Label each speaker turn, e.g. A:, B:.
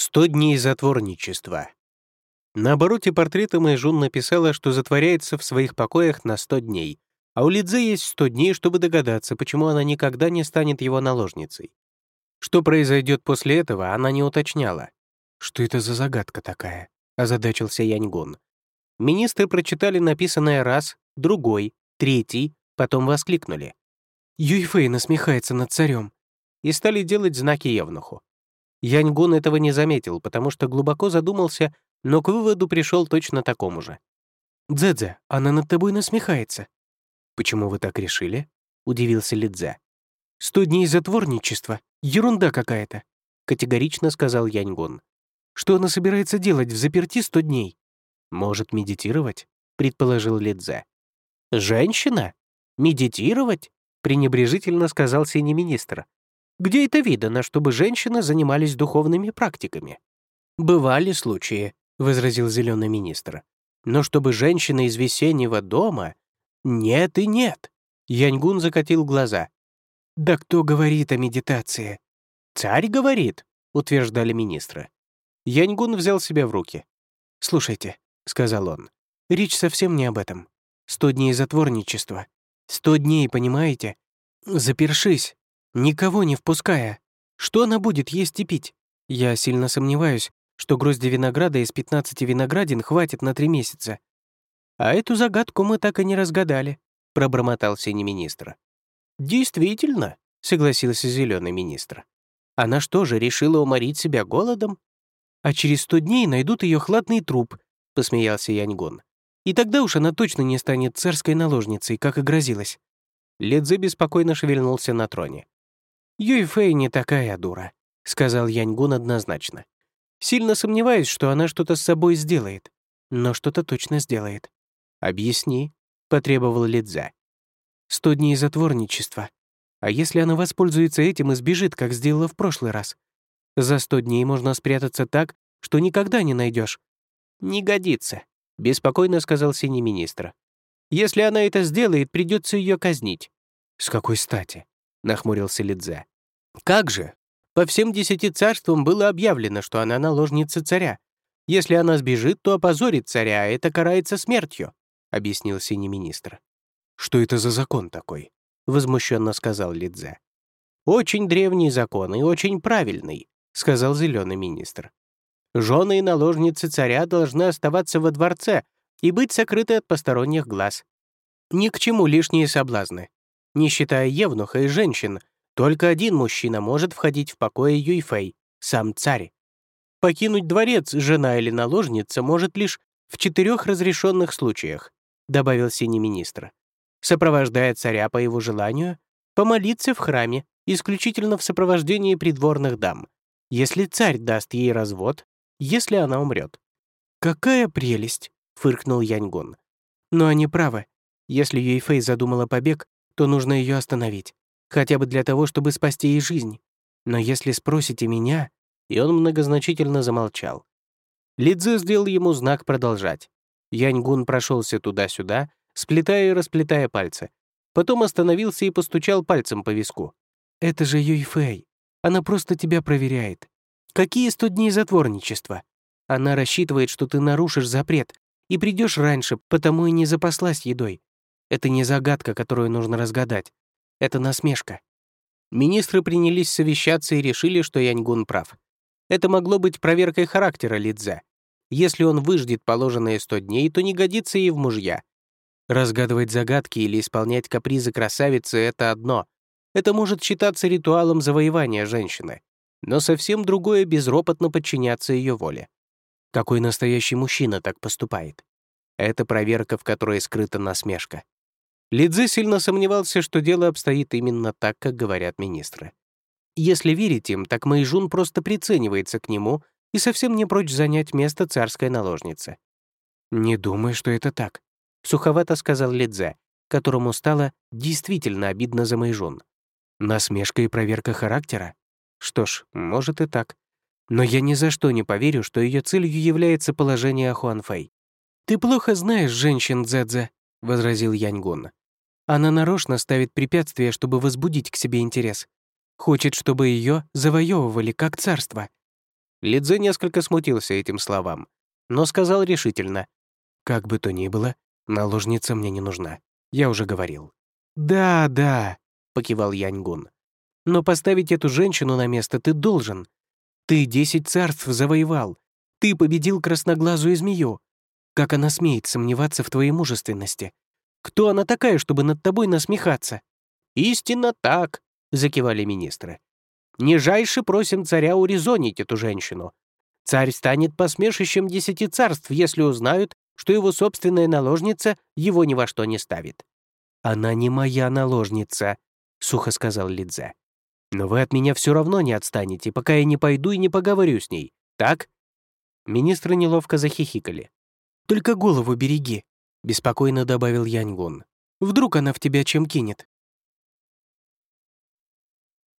A: Сто дней затворничества. На обороте портрета Мэйжун написала, что затворяется в своих покоях на сто дней, а у Лидзе есть сто дней, чтобы догадаться, почему она никогда не станет его наложницей. Что произойдет после этого, она не уточняла. «Что это за загадка такая?» — озадачился Яньгун. Министры прочитали написанное раз, другой, третий, потом воскликнули. «Юйфэй насмехается над царем», и стали делать знаки Евнуху. Яньгун этого не заметил, потому что глубоко задумался, но к выводу пришел точно такому же. «Дзэдзе, она над тобой насмехается». «Почему вы так решили?» — удивился Лидзе. «Сто дней затворничества. Ерунда какая-то», — категорично сказал Яньгун. «Что она собирается делать в заперти сто дней?» «Может, медитировать?» — предположил Лидзе. «Женщина? Медитировать?» — пренебрежительно сказал синий министр. Где это видано, чтобы женщины занимались духовными практиками? «Бывали случаи», — возразил зеленый министр. «Но чтобы женщина из весеннего дома...» «Нет и нет!» Яньгун закатил глаза. «Да кто говорит о медитации?» «Царь говорит», — утверждали министры. Яньгун взял себя в руки. «Слушайте», — сказал он, — «речь совсем не об этом. Сто дней затворничества. Сто дней, понимаете? Запершись, никого не впуская. Что она будет есть и пить? Я сильно сомневаюсь, что грозди винограда из 15 виноградин хватит на три месяца. А эту загадку мы так и не разгадали, пробормотал синий министр. Действительно, согласился зеленый министр. Она что же, решила уморить себя голодом? А через сто дней найдут ее хладный труп, посмеялся Яньгон. И тогда уж она точно не станет царской наложницей, как и грозилась. Ледзе беспокойно шевельнулся на троне. «Юйфэй не такая дура», — сказал Яньгун однозначно. «Сильно сомневаюсь, что она что-то с собой сделает, но что-то точно сделает». «Объясни», — потребовал Лидза. «Сто дней затворничества. А если она воспользуется этим и сбежит, как сделала в прошлый раз? За сто дней можно спрятаться так, что никогда не найдешь. «Не годится», — беспокойно сказал синий министр. «Если она это сделает, придется ее казнить». «С какой стати?» — нахмурился Лидзе. «Как же? По всем десяти царствам было объявлено, что она наложница царя. Если она сбежит, то опозорит царя, а это карается смертью», — объяснил синий министр. «Что это за закон такой?» — возмущенно сказал Лидзе. «Очень древний закон и очень правильный», — сказал зеленый министр. «Жены и наложницы царя должны оставаться во дворце и быть сокрыты от посторонних глаз. Ни к чему лишние соблазны. Не считая евнуха и женщин, только один мужчина может входить в покое Юйфэй, сам царь. Покинуть дворец жена или наложница может лишь в четырех разрешенных случаях, добавил синий министр. Сопровождая царя по его желанию, помолиться в храме, исключительно в сопровождении придворных дам, если царь даст ей развод, если она умрет. «Какая прелесть!» — фыркнул Яньгун. «Но они правы. Если Юйфэй задумала побег, то нужно ее остановить. Хотя бы для того, чтобы спасти ей жизнь. Но если спросите меня...» И он многозначительно замолчал. Лидзе сделал ему знак продолжать. Яньгун прошелся туда-сюда, сплетая и расплетая пальцы. Потом остановился и постучал пальцем по виску. «Это же Юйфэй. Она просто тебя проверяет. Какие сто дней затворничества? Она рассчитывает, что ты нарушишь запрет и придешь раньше, потому и не запаслась едой. Это не загадка, которую нужно разгадать. Это насмешка. Министры принялись совещаться и решили, что Яньгун прав. Это могло быть проверкой характера Лидзе. Если он выждет положенные сто дней, то не годится ей в мужья. Разгадывать загадки или исполнять капризы красавицы — это одно. Это может считаться ритуалом завоевания женщины. Но совсем другое — безропотно подчиняться ее воле. Какой настоящий мужчина так поступает? Это проверка, в которой скрыта насмешка. Лидзе сильно сомневался, что дело обстоит именно так, как говорят министры. Если верить им, так Мэйжун просто приценивается к нему и совсем не прочь занять место царской наложницы. «Не думаю, что это так», — суховато сказал Лидзе, которому стало действительно обидно за Мэйжун. «Насмешка и проверка характера? Что ж, может и так. Но я ни за что не поверю, что ее целью является положение Хуанфэй. «Ты плохо знаешь женщин, Дзэдзе», — возразил Яньгун. Она нарочно ставит препятствия, чтобы возбудить к себе интерес. Хочет, чтобы ее завоевывали как царство. Лидзе несколько смутился этим словам, но сказал решительно. «Как бы то ни было, наложница мне не нужна. Я уже говорил». «Да, да», — покивал Яньгун. «Но поставить эту женщину на место ты должен. Ты десять царств завоевал. Ты победил красноглазую змею. Как она смеет сомневаться в твоей мужественности? Кто она такая, чтобы над тобой насмехаться?» «Истинно так», — закивали министры. «Нижайше просим царя урезонить эту женщину. Царь станет посмешищем десяти царств, если узнают, что его собственная наложница его ни во что не ставит». «Она не моя наложница», — сухо сказал Лидзе. «Но вы от меня все равно не отстанете, пока я не пойду и не поговорю с ней, так?» Министры неловко захихикали. «Только голову береги», — беспокойно добавил Яньгун. «Вдруг она в тебя чем кинет?»